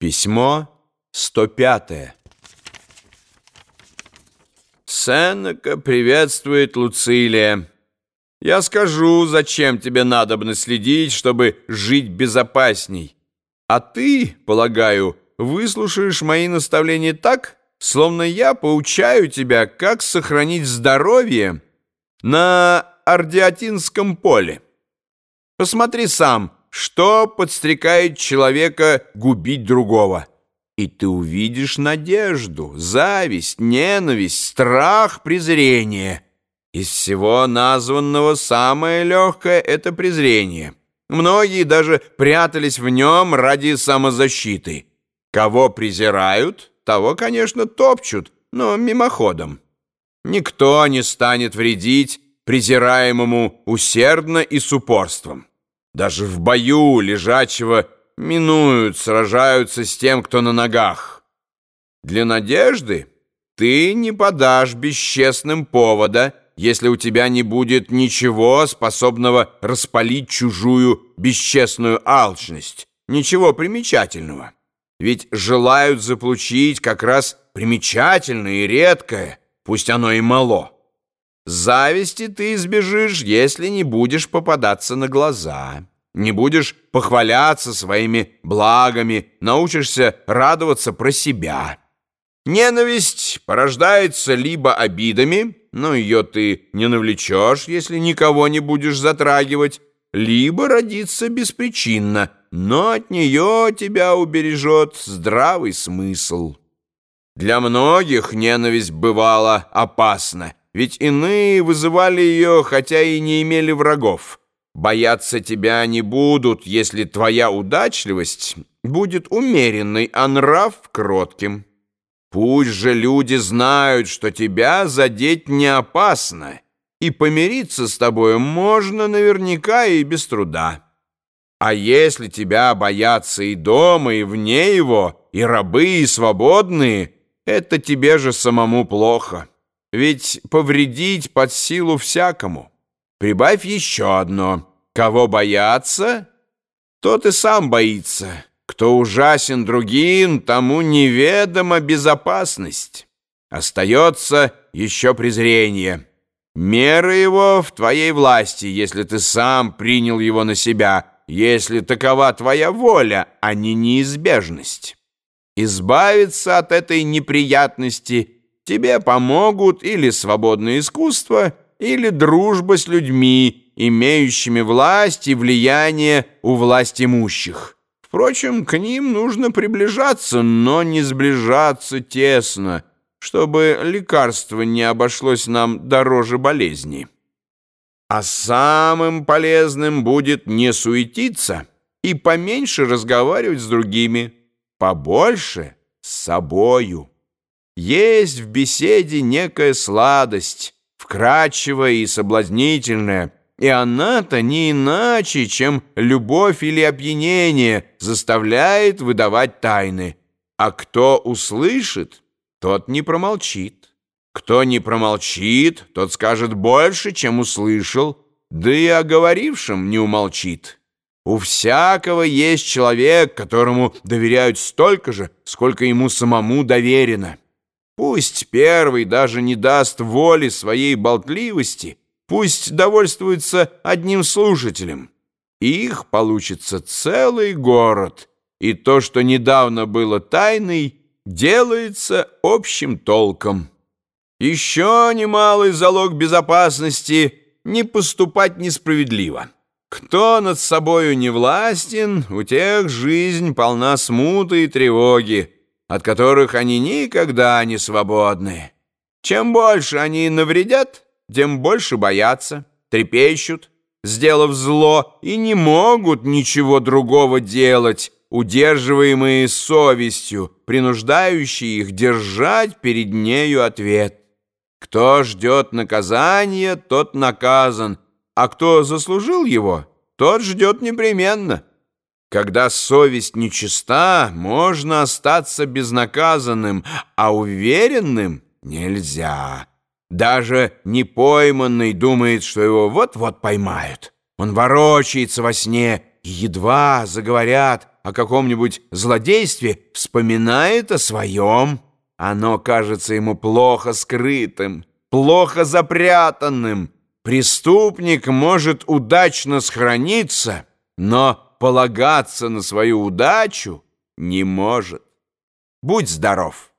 Письмо 105. Сенека приветствует Луцилия. Я скажу, зачем тебе надобно следить, чтобы жить безопасней. А ты, полагаю, выслушаешь мои наставления так, словно я поучаю тебя, как сохранить здоровье на Ардиатинском поле. Посмотри сам, что подстрекает человека губить другого. И ты увидишь надежду, зависть, ненависть, страх, презрение. Из всего названного самое легкое — это презрение. Многие даже прятались в нем ради самозащиты. Кого презирают, того, конечно, топчут, но мимоходом. Никто не станет вредить презираемому усердно и с упорством. Даже в бою лежачего минуют, сражаются с тем, кто на ногах. Для надежды ты не подашь бесчестным повода, если у тебя не будет ничего, способного распалить чужую бесчестную алчность, ничего примечательного. Ведь желают заполучить как раз примечательное и редкое, пусть оно и мало. Зависти ты избежишь, если не будешь попадаться на глаза, не будешь похваляться своими благами, научишься радоваться про себя. Ненависть порождается либо обидами, но ее ты не навлечешь, если никого не будешь затрагивать, либо родится беспричинно, но от нее тебя убережет здравый смысл. Для многих ненависть бывала опасна, ведь иные вызывали ее, хотя и не имели врагов. Бояться тебя не будут, если твоя удачливость будет умеренной, а нрав кротким. Пусть же люди знают, что тебя задеть не опасно, и помириться с тобой можно наверняка и без труда. А если тебя боятся и дома, и вне его, и рабы, и свободные, это тебе же самому плохо». Ведь повредить под силу всякому. Прибавь еще одно. Кого бояться, тот и сам боится. Кто ужасен другим, тому неведома безопасность. Остается еще презрение. Мера его в твоей власти, если ты сам принял его на себя, если такова твоя воля, а не неизбежность. Избавиться от этой неприятности – Тебе помогут или свободное искусство, или дружба с людьми, имеющими власть и влияние у власть имущих. Впрочем, к ним нужно приближаться, но не сближаться тесно, чтобы лекарство не обошлось нам дороже болезни. А самым полезным будет не суетиться и поменьше разговаривать с другими, побольше с собою. Есть в беседе некая сладость, вкрадчивая и соблазнительная, и она-то не иначе, чем любовь или опьянение заставляет выдавать тайны. А кто услышит, тот не промолчит. Кто не промолчит, тот скажет больше, чем услышал, да и о не умолчит. У всякого есть человек, которому доверяют столько же, сколько ему самому доверено. Пусть первый даже не даст воли своей болтливости, пусть довольствуется одним слушателем. Их получится целый город, и то, что недавно было тайной, делается общим толком. Еще немалый залог безопасности — не поступать несправедливо. Кто над собою не властен, у тех жизнь полна смуты и тревоги, от которых они никогда не свободны. Чем больше они навредят, тем больше боятся, трепещут, сделав зло, и не могут ничего другого делать, удерживаемые совестью, принуждающей их держать перед нею ответ. Кто ждет наказания, тот наказан, а кто заслужил его, тот ждет непременно. Когда совесть нечиста, можно остаться безнаказанным, а уверенным нельзя. Даже непойманный думает, что его вот-вот поймают. Он ворочается во сне, и едва заговорят, о каком-нибудь злодействе, вспоминает о своем. Оно кажется ему плохо скрытым, плохо запрятанным. Преступник может удачно сохраниться, но полагаться на свою удачу не может. Будь здоров!